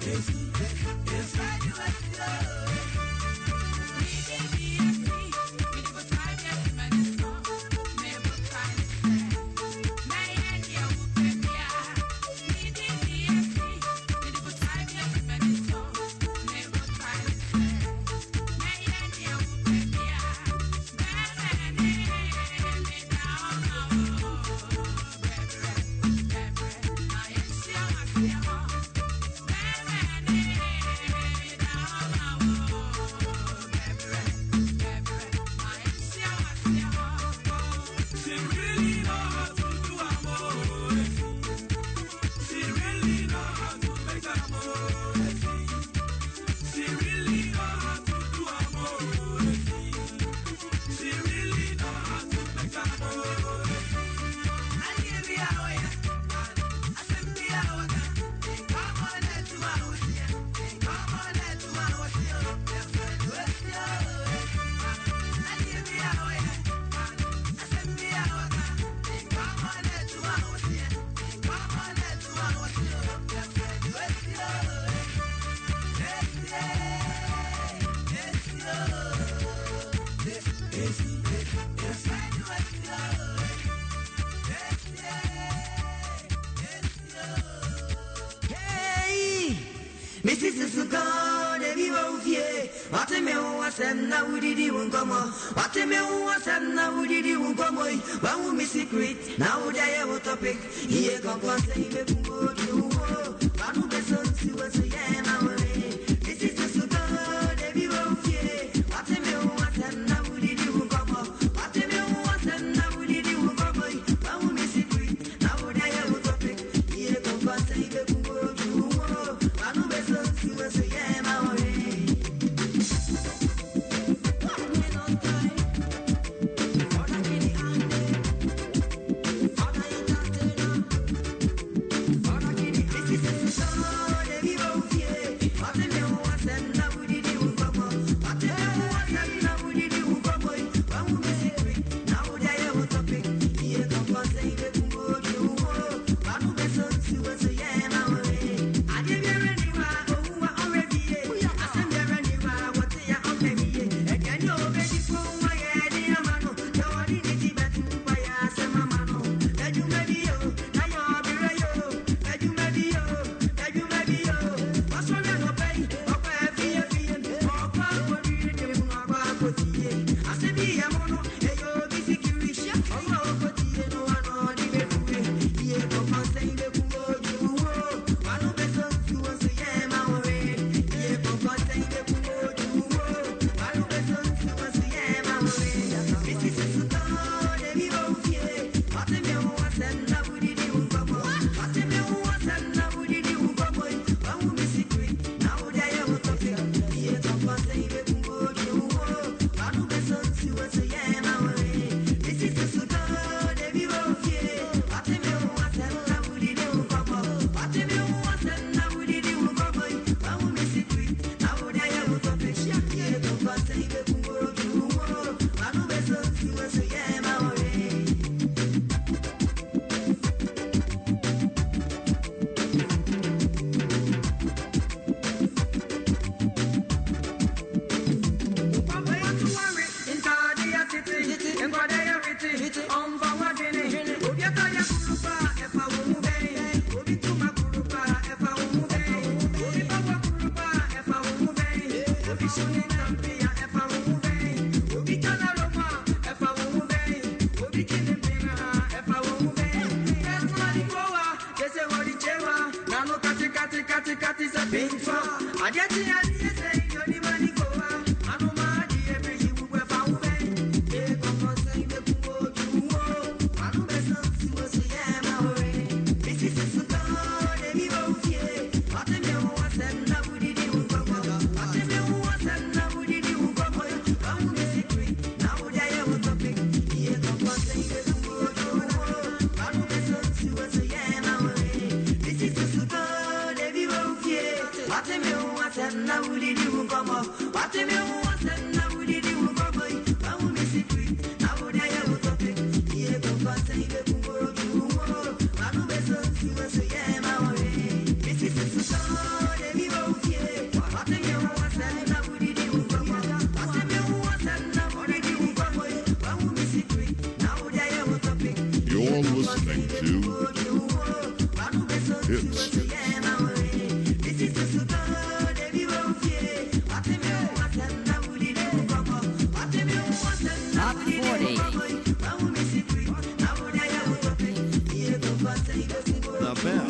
Crazy. na udidi ungomo wateme uwasem na udidi ungomo bangu mi secret na udaye utopic iye kokonse ibebu kuzicheza nano katikati katikati za picha ajeti aliyesema Bate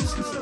Thank you.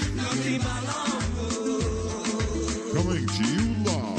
Coming to you live.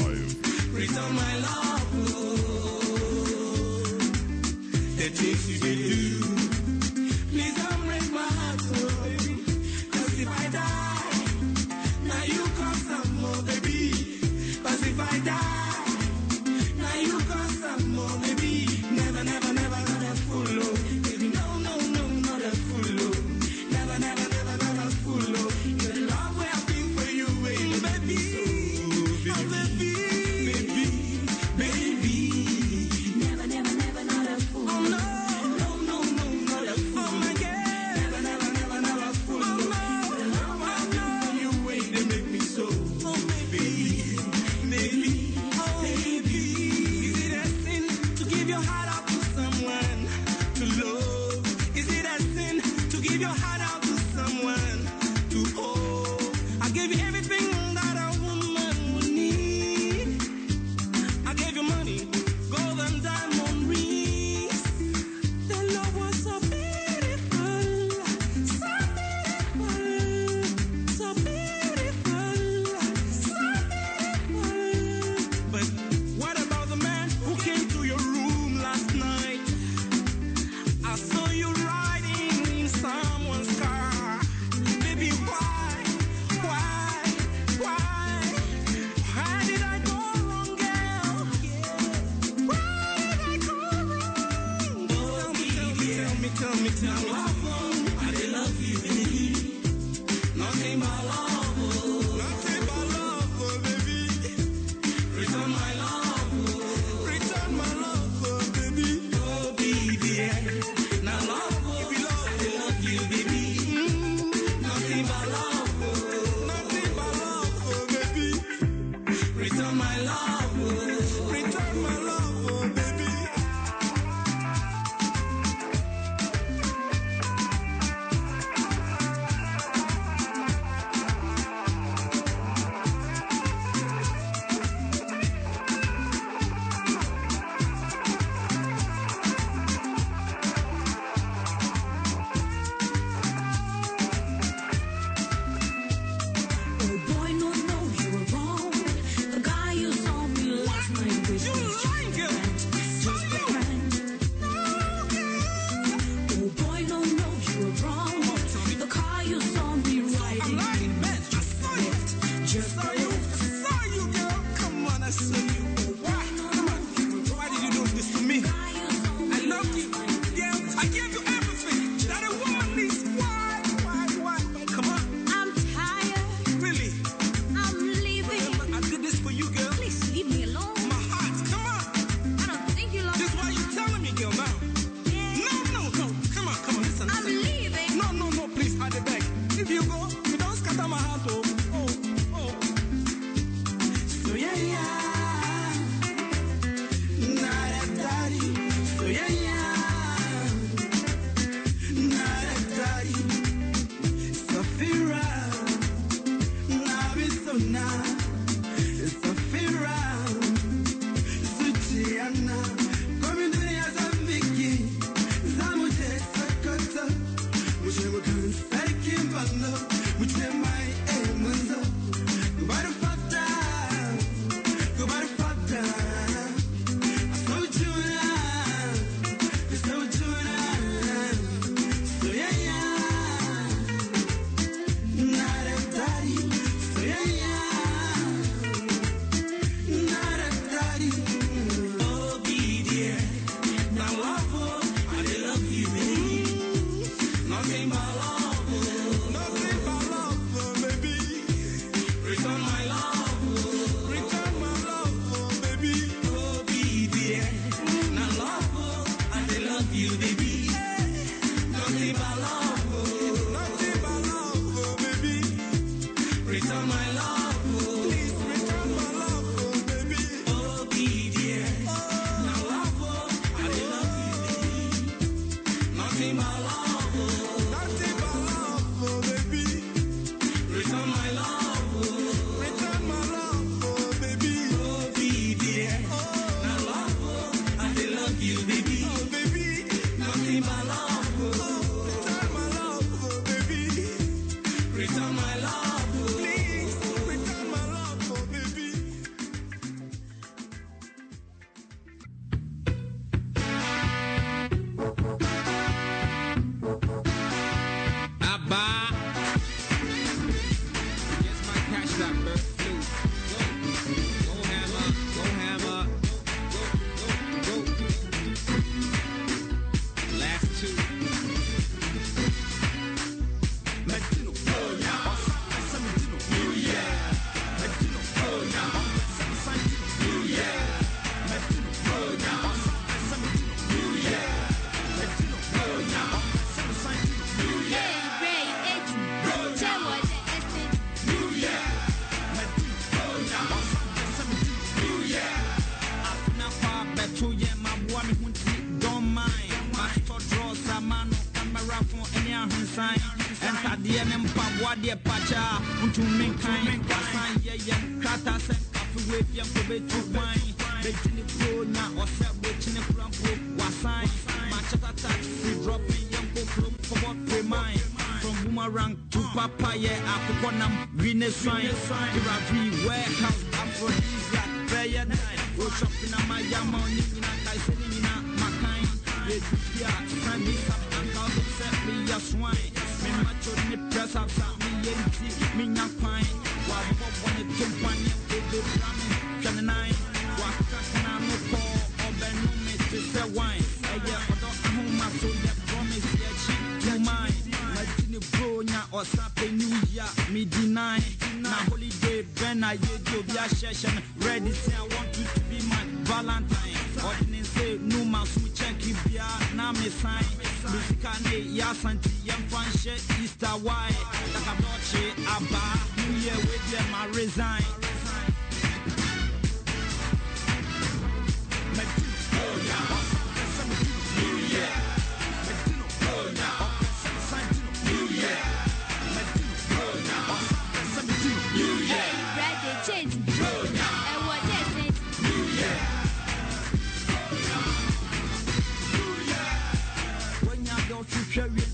Boomerang to papayɛ akokɔ nam wi ne swan iravi warehouse aphrodisiac bɛyɛ nine wɔshɔpe na mayama ne nyina kae sɛ ne nyina makan yɛdidi a sani sap anka wode sɛ meyɛ soan memacho ne press up sa meyɛ nti menya kwan wabɔbɔ ne tompane bebebra me hwɛ ne nan wakakana no kɔɔ bro nya ɔsa new year medi nine na holiday bɛn na yɛdi obi ahyɛhyɛ no ready say i want you to be my valentine. Ɔde ne nse nu ma so check bia na me sign. Mesika ne yɛ asanti yɛmfa nhyɛ easter why dakabɔkye abaa new year wedeɛ ma resign dɔ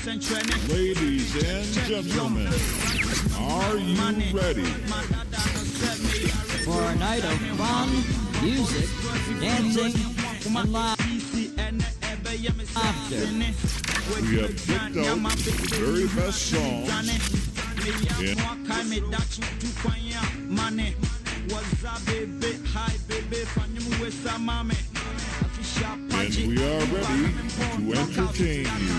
Ladies and gentlemen, are you ready? for a night of fun, music, dancing, and laughter. We have picked out the very best songs in And we are ready to entertain you.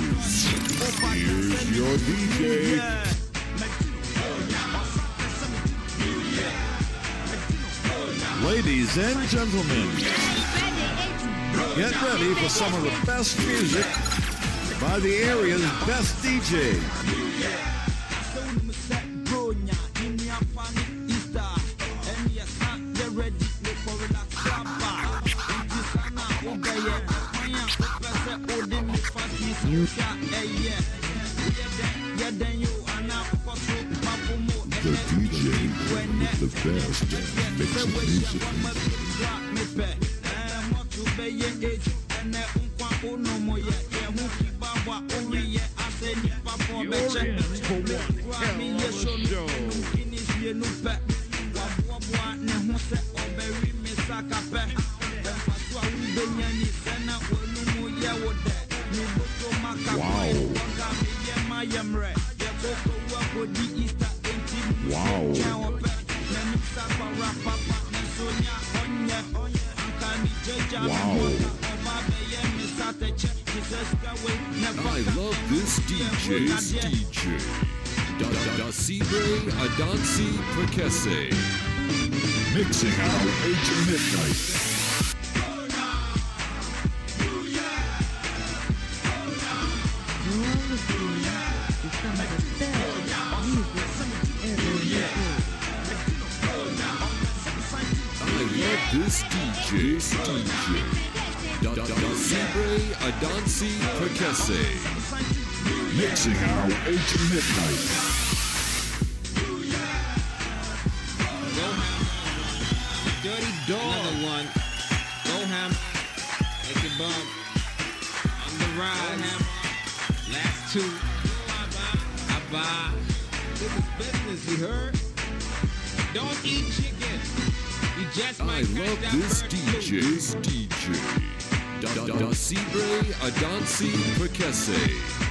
Here's your DJ, Ladies and gentlemen, get ready for some of the best music by the area's best DJ. The best mixing music. Wow. Wow. I love this DJ. This DJ. Da da da Sibre Adansi Prekese. Mixing age of midnight. This DJ. This DJ. Da da Adansi Prekese. Mixing our age of midnight. Dirty dog. Another one. Go ham. Make it bump. On the ride. Last two. I buy. This is business, you heard? Don't eat chicken. I love this DJ. This DJ. Da da da Adansi Prekese.